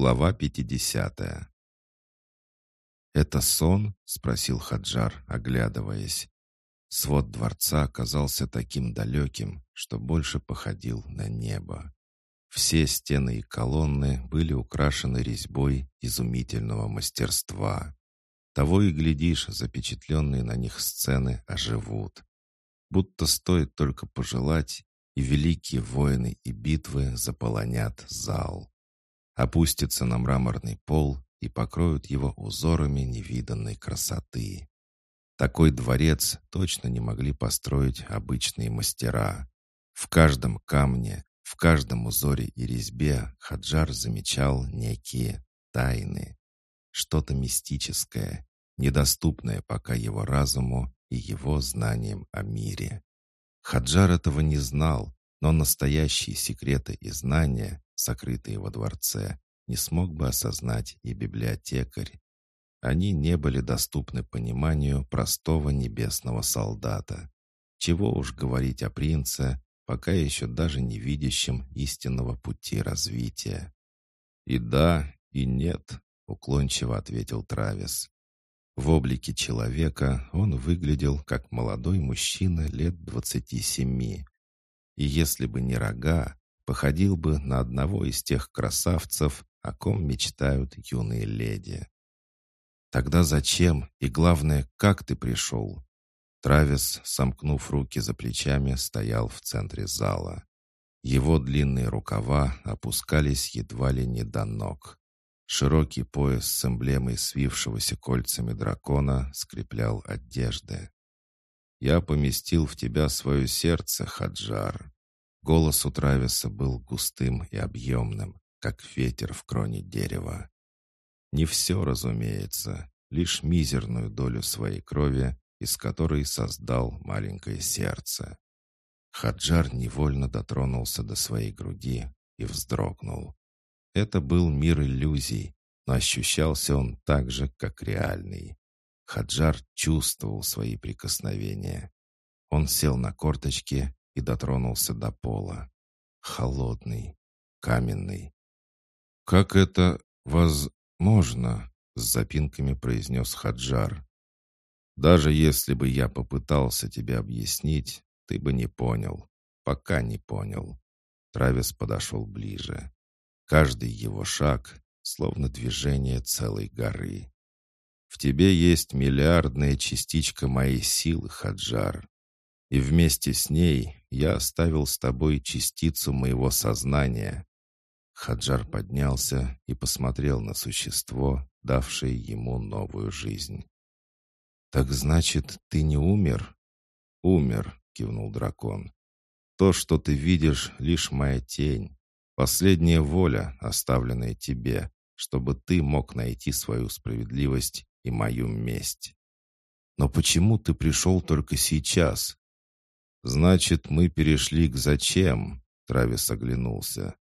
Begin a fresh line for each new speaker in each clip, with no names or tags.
Глава 50 «Это сон?» — спросил Хаджар, оглядываясь. Свод дворца оказался таким далеким, что больше походил на небо. Все стены и колонны были украшены резьбой изумительного мастерства. Того и глядишь, запечатленные на них сцены оживут. Будто стоит только пожелать, и великие воины и битвы заполонят зал. Опустятся на мраморный пол и покроют его узорами невиданной красоты. Такой дворец точно не могли построить обычные мастера. В каждом камне, в каждом узоре и резьбе Хаджар замечал некие тайны. Что-то мистическое, недоступное пока его разуму и его знаниям о мире. Хаджар этого не знал, но настоящие секреты и знания, сокрытые во дворце, не смог бы осознать и библиотекарь. Они не были доступны пониманию простого небесного солдата. Чего уж говорить о принце, пока еще даже не видящем истинного пути развития. «И да, и нет», — уклончиво ответил Травис. В облике человека он выглядел как молодой мужчина лет двадцати семи. И если бы не рога, походил бы на одного из тех красавцев, о ком мечтают юные леди. Тогда зачем и, главное, как ты пришел? Травис, сомкнув руки за плечами, стоял в центре зала. Его длинные рукава опускались едва ли не до ног. Широкий пояс с эмблемой свившегося кольцами дракона скреплял одежды. «Я поместил в тебя свое сердце, Хаджар». Голос у Трависа был густым и объемным, как ветер в кроне дерева. Не все, разумеется, лишь мизерную долю своей крови, из которой создал маленькое сердце. Хаджар невольно дотронулся до своей груди и вздрогнул. Это был мир иллюзий, но ощущался он так же, как реальный. Хаджар чувствовал свои прикосновения. Он сел на корточки и дотронулся до пола. Холодный, каменный. «Как это возможно?» — с запинками произнес Хаджар. «Даже если бы я попытался тебе объяснить, ты бы не понял. Пока не понял». Травис подошел ближе. Каждый его шаг — словно движение целой горы. «В тебе есть миллиардная частичка моей силы, Хаджар. И вместе с ней я оставил с тобой частицу моего сознания, Хаджар поднялся и посмотрел на существо, давшее ему новую жизнь. «Так значит, ты не умер?» «Умер», — кивнул дракон. «То, что ты видишь, лишь моя тень, последняя воля, оставленная тебе, чтобы ты мог найти свою справедливость и мою месть. Но почему ты пришел только сейчас?» «Значит, мы перешли к зачем?» Травис оглянулся.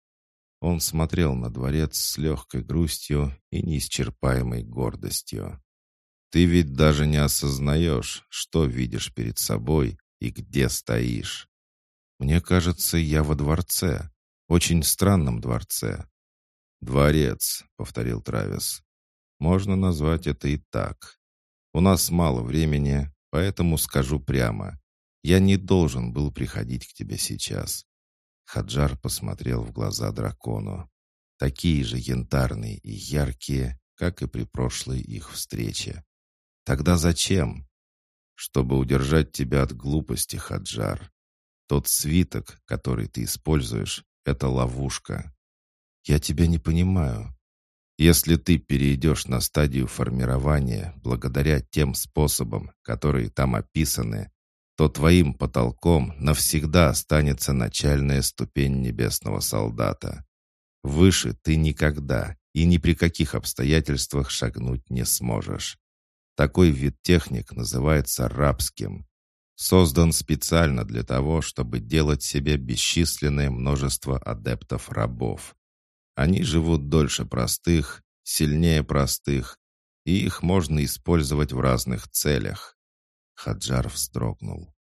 Он смотрел на дворец с легкой грустью и неисчерпаемой гордостью. «Ты ведь даже не осознаешь, что видишь перед собой и где стоишь. Мне кажется, я во дворце, очень странном дворце». «Дворец», — повторил Травис. «Можно назвать это и так. У нас мало времени, поэтому скажу прямо. Я не должен был приходить к тебе сейчас. Хаджар посмотрел в глаза дракону. Такие же янтарные и яркие, как и при прошлой их встрече. Тогда зачем? Чтобы удержать тебя от глупости, Хаджар. Тот свиток, который ты используешь, это ловушка. Я тебя не понимаю. Если ты перейдешь на стадию формирования благодаря тем способам, которые там описаны, то твоим потолком навсегда останется начальная ступень небесного солдата. Выше ты никогда и ни при каких обстоятельствах шагнуть не сможешь. Такой вид техник называется рабским. Создан специально для того, чтобы делать себе бесчисленное множество адептов-рабов. Они живут дольше простых, сильнее простых, и их можно использовать в разных целях. Хаджар вздрогнул.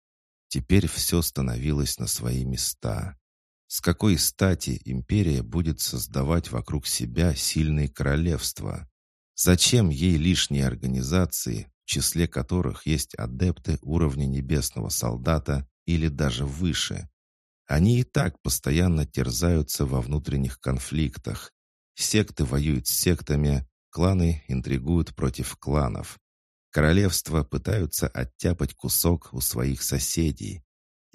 Теперь все становилось на свои места. С какой стати империя будет создавать вокруг себя сильные королевства? Зачем ей лишние организации, в числе которых есть адепты уровня небесного солдата или даже выше? Они и так постоянно терзаются во внутренних конфликтах. Секты воюют с сектами, кланы интригуют против кланов. Королевства пытаются оттяпать кусок у своих соседей.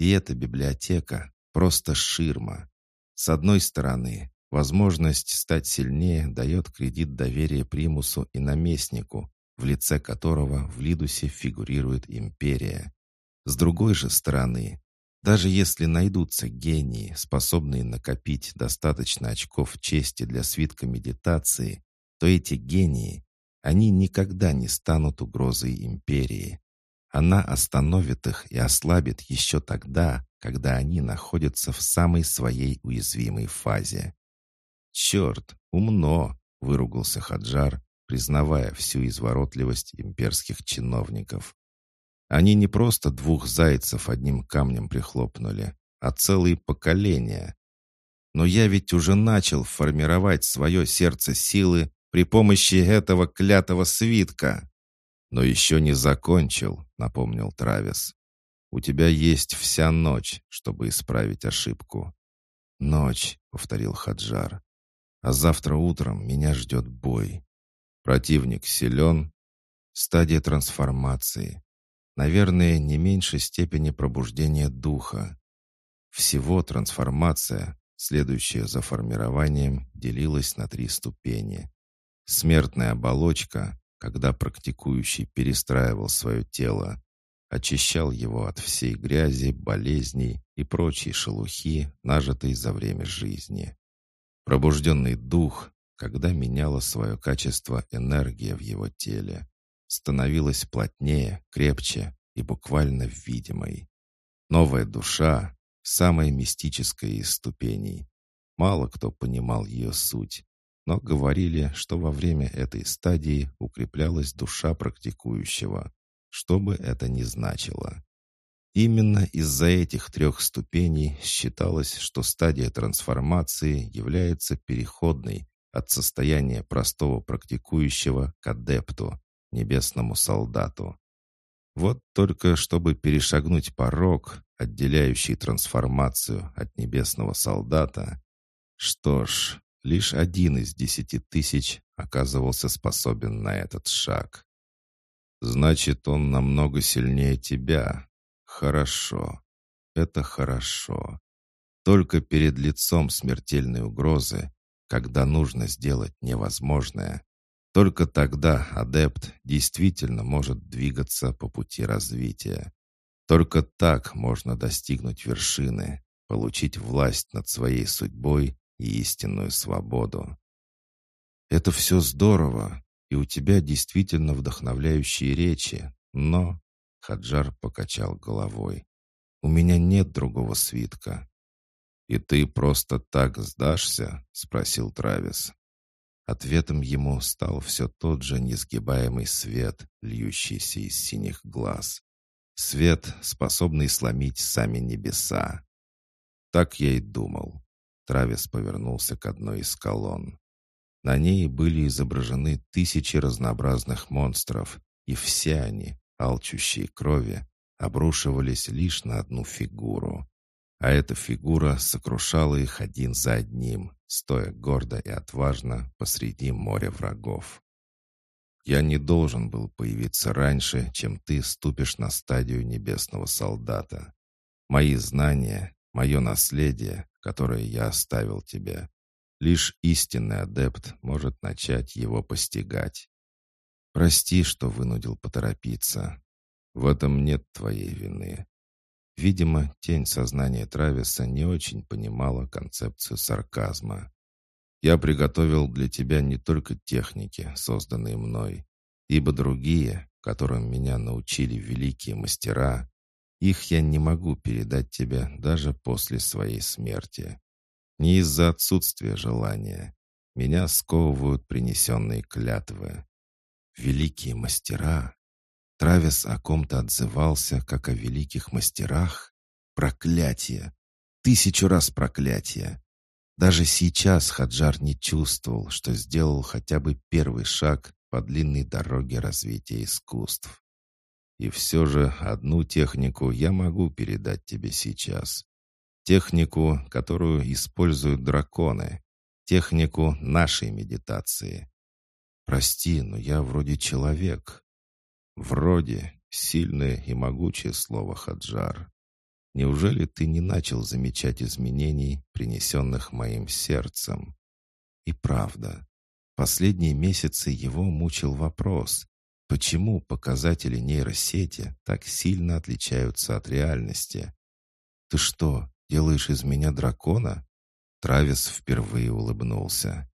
И эта библиотека просто ширма. С одной стороны, Возможность стать сильнее дает кредит доверия примусу и наместнику, в лице которого в Лидусе фигурирует империя. С другой же стороны, даже если найдутся гении, способные накопить достаточно очков чести для свитка медитации, то эти гении, они никогда не станут угрозой империи. Она остановит их и ослабит еще тогда, когда они находятся в самой своей уязвимой фазе. «Черт, умно!» — выругался Хаджар, признавая всю изворотливость имперских чиновников. Они не просто двух зайцев одним камнем прихлопнули, а целые поколения. Но я ведь уже начал формировать свое сердце силы при помощи этого клятого свитка. Но еще не закончил, напомнил Травис. У тебя есть вся ночь, чтобы исправить ошибку. Ночь, повторил Хаджар. А завтра утром меня ждет бой. Противник силен. Стадия трансформации. Наверное, не меньшей степени пробуждения духа. Всего трансформация, следующая за формированием, делилась на три ступени. Смертная оболочка, когда практикующий перестраивал свое тело, очищал его от всей грязи, болезней и прочей шелухи, нажитой за время жизни. Пробужденный дух, когда меняла свое качество энергия в его теле, становилась плотнее, крепче и буквально видимой. Новая душа — самая мистическая из ступеней. Мало кто понимал ее суть, но говорили, что во время этой стадии укреплялась душа практикующего, что бы это ни значило. Именно из-за этих трех ступеней считалось, что стадия трансформации является переходной от состояния простого практикующего к адепту, небесному солдату. Вот только чтобы перешагнуть порог, отделяющий трансформацию от небесного солдата, что ж, лишь один из десяти тысяч оказывался способен на этот шаг. «Значит, он намного сильнее тебя», Хорошо. Это хорошо. Только перед лицом смертельной угрозы, когда нужно сделать невозможное, только тогда адепт действительно может двигаться по пути развития. Только так можно достигнуть вершины, получить власть над своей судьбой и истинную свободу. Это все здорово, и у тебя действительно вдохновляющие речи, но Хаджар покачал головой. «У меня нет другого свитка». «И ты просто так сдашься?» — спросил Травис. Ответом ему стал все тот же несгибаемый свет, льющийся из синих глаз. Свет, способный сломить сами небеса. Так я и думал. Травис повернулся к одной из колонн. На ней были изображены тысячи разнообразных монстров, и все они, алчущие крови, обрушивались лишь на одну фигуру. А эта фигура сокрушала их один за одним, стоя гордо и отважно посреди моря врагов. «Я не должен был появиться раньше, чем ты ступишь на стадию небесного солдата. Мои знания, мое наследие, которое я оставил тебе, лишь истинный адепт может начать его постигать. Прости, что вынудил поторопиться. В этом нет твоей вины. Видимо, тень сознания Трависа не очень понимала концепцию сарказма. Я приготовил для тебя не только техники, созданные мной, ибо другие, которым меня научили великие мастера, их я не могу передать тебе даже после своей смерти. Не из-за отсутствия желания. Меня сковывают принесенные клятвы великие мастера. Травис о ком-то отзывался, как о великих мастерах. Проклятие! тысячу раз проклятие. Даже сейчас Хаджар не чувствовал, что сделал хотя бы первый шаг по длинной дороге развития искусств. И все же одну технику я могу передать тебе сейчас. Технику, которую используют драконы. Технику нашей медитации. Прости, но я вроде человек. Вроде сильное и могучее слово Хаджар. Неужели ты не начал замечать изменений, принесенных моим сердцем? И правда, последние месяцы его мучил вопрос, почему показатели нейросети так сильно отличаются от реальности. Ты что, делаешь из меня дракона? Травис впервые улыбнулся.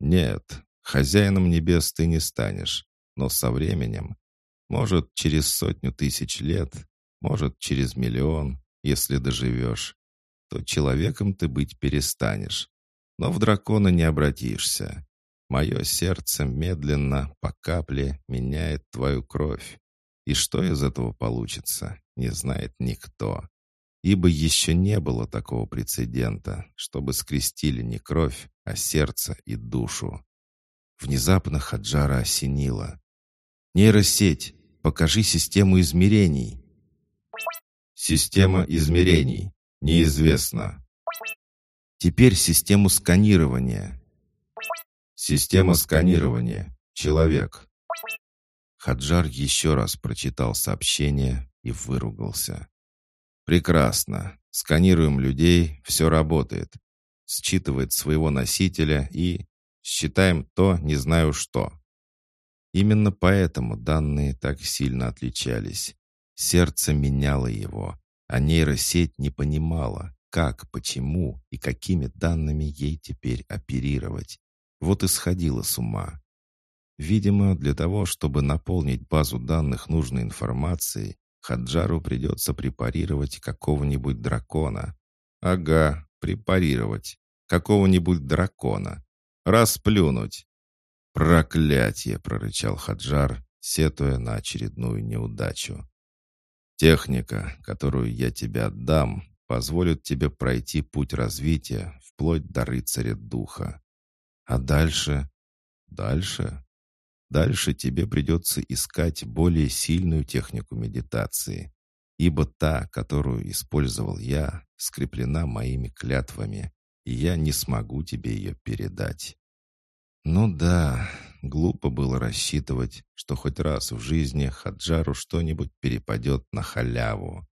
Нет, хозяином небес ты не станешь, но со временем, может, через сотню тысяч лет, может, через миллион, если доживешь, то человеком ты быть перестанешь. Но в дракона не обратишься. Мое сердце медленно, по капле, меняет твою кровь. И что из этого получится, не знает никто. Ибо еще не было такого прецедента, чтобы скрестили не кровь, а сердце и душу. Внезапно Хаджара осенило. «Нейросеть, покажи систему измерений!»
Система измерений. Неизвестно.
Теперь систему сканирования.
Система сканирования. Человек.
Хаджар еще раз прочитал сообщение и выругался. «Прекрасно. Сканируем людей, все работает. Считывает своего носителя и... Считаем то, не знаю что». Именно поэтому данные так сильно отличались. Сердце меняло его, а нейросеть не понимала, как, почему и какими данными ей теперь оперировать. Вот и сходила с ума. Видимо, для того, чтобы наполнить базу данных нужной информацией, Хаджару придется препарировать какого-нибудь дракона. Ага, препарировать. Какого-нибудь дракона. Расплюнуть. «Проклятие!» — прорычал Хаджар, сетуя на очередную неудачу. Техника, которую я тебе отдам, позволит тебе пройти путь развития вплоть до рыцаря духа. А дальше? Дальше? Дальше тебе придется искать более сильную технику медитации, ибо та, которую использовал я, скреплена моими клятвами, и я не смогу тебе ее передать. Ну да, глупо было рассчитывать, что хоть раз в жизни Хаджару что-нибудь перепадет на халяву.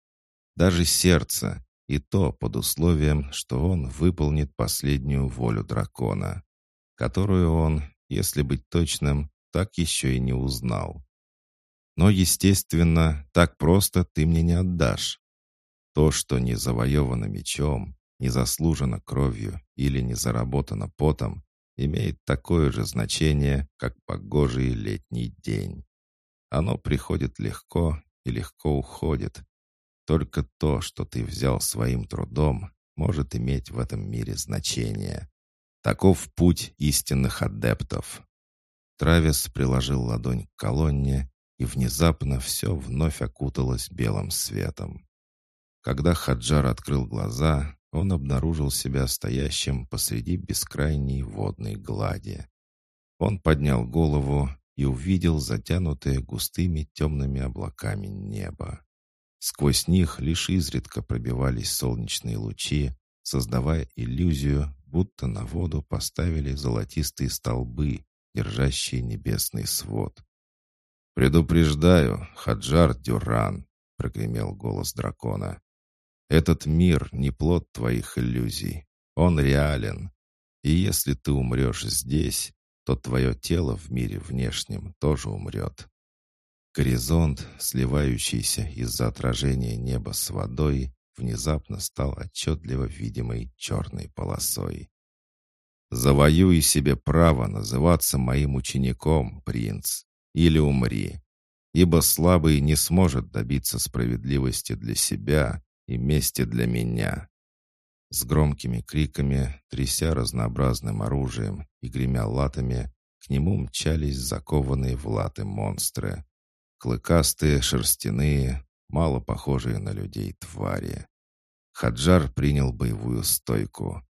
Даже сердце, и то под условием, что он выполнит последнюю волю дракона, которую он, если быть точным, так еще и не узнал. Но, естественно, так просто ты мне не отдашь. То, что не завоевано мечом, не заслужено кровью или не заработано потом, имеет такое же значение, как погожий летний день. Оно приходит легко и легко уходит. Только то, что ты взял своим трудом, может иметь в этом мире значение. Таков путь истинных адептов. Травис приложил ладонь к колонне, и внезапно все вновь окуталось белым светом. Когда Хаджар открыл глаза, он обнаружил себя стоящим посреди бескрайней водной глади. Он поднял голову и увидел затянутое густыми темными облаками небо. Сквозь них лишь изредка пробивались солнечные лучи, создавая иллюзию, будто на воду поставили золотистые столбы, держащие небесный свод. «Предупреждаю, Хаджар Дюран!» — прогремел голос дракона. Этот мир не плод твоих иллюзий. Он реален. И если ты умрешь здесь, то твое тело в мире внешнем тоже умрет. Горизонт, сливающийся из-за отражения неба с водой, внезапно стал отчетливо видимой черной полосой. «Завоюй себе право называться моим учеником, принц, или умри, ибо слабый не сможет добиться справедливости для себя, и мести для меня». С громкими криками, тряся разнообразным оружием и гремя латами, к нему мчались закованные в латы монстры. Клыкастые, шерстяные, мало похожие на людей твари. Хаджар принял боевую стойку.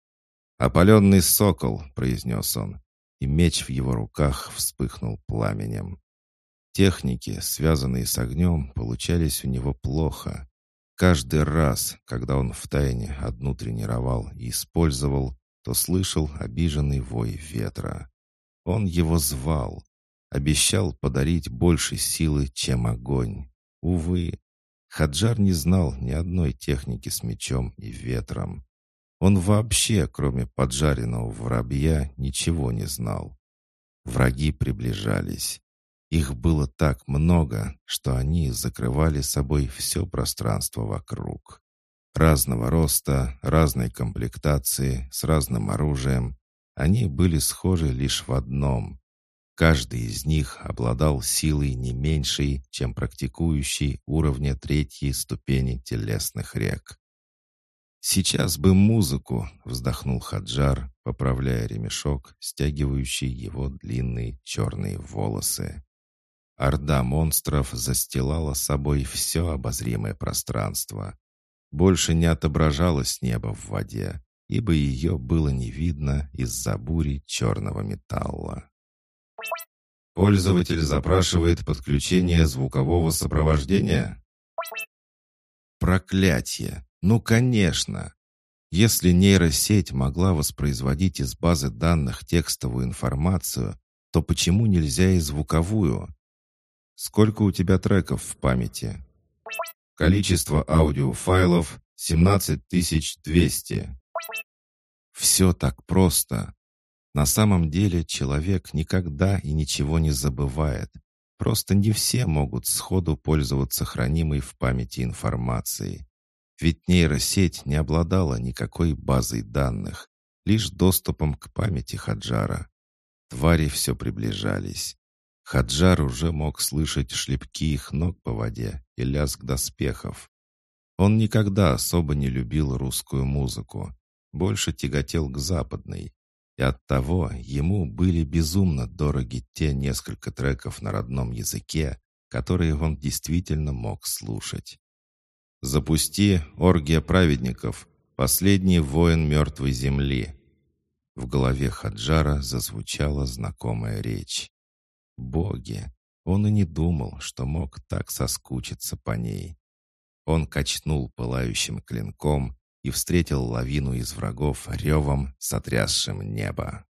«Опаленный сокол», — произнес он, и меч в его руках вспыхнул пламенем. Техники, связанные с огнем, получались у него плохо. Каждый раз, когда он втайне одну тренировал и использовал, то слышал обиженный вой ветра. Он его звал, обещал подарить больше силы, чем огонь. Увы, Хаджар не знал ни одной техники с мечом и ветром. Он вообще, кроме поджаренного воробья, ничего не знал. Враги приближались. Их было так много, что они закрывали собой все пространство вокруг. Разного роста, разной комплектации, с разным оружием. Они были схожи лишь в одном. Каждый из них обладал силой не меньшей, чем практикующий уровня третьей ступени телесных рек. «Сейчас бы музыку!» — вздохнул Хаджар, поправляя ремешок, стягивающий его длинные черные волосы. Орда монстров застилала собой все обозримое пространство. Больше не отображалось небо в воде, ибо ее было не видно из-за бури черного металла.
Пользователь запрашивает подключение звукового сопровождения.
Проклятие! Ну, конечно. Если нейросеть могла воспроизводить из базы данных текстовую информацию, то почему нельзя и звуковую? Сколько у тебя треков в памяти?
Количество аудиофайлов 17200.
Все так просто. На самом деле человек никогда и ничего не забывает. Просто не все могут сходу пользоваться хранимой в памяти информацией. Ведь нейросеть не обладала никакой базой данных, лишь доступом к памяти Хаджара. Твари все приближались. Хаджар уже мог слышать шлепки их ног по воде и лязг доспехов. Он никогда особо не любил русскую музыку, больше тяготел к западной. И оттого ему были безумно дороги те несколько треков на родном языке, которые он действительно мог слушать. «Запусти оргия праведников, последний воин мертвой земли». В голове Хаджара зазвучала знакомая речь. «Боги!» Он и не думал, что мог так соскучиться по ней. Он качнул пылающим клинком и встретил лавину из врагов ревом, сотрясшим небо.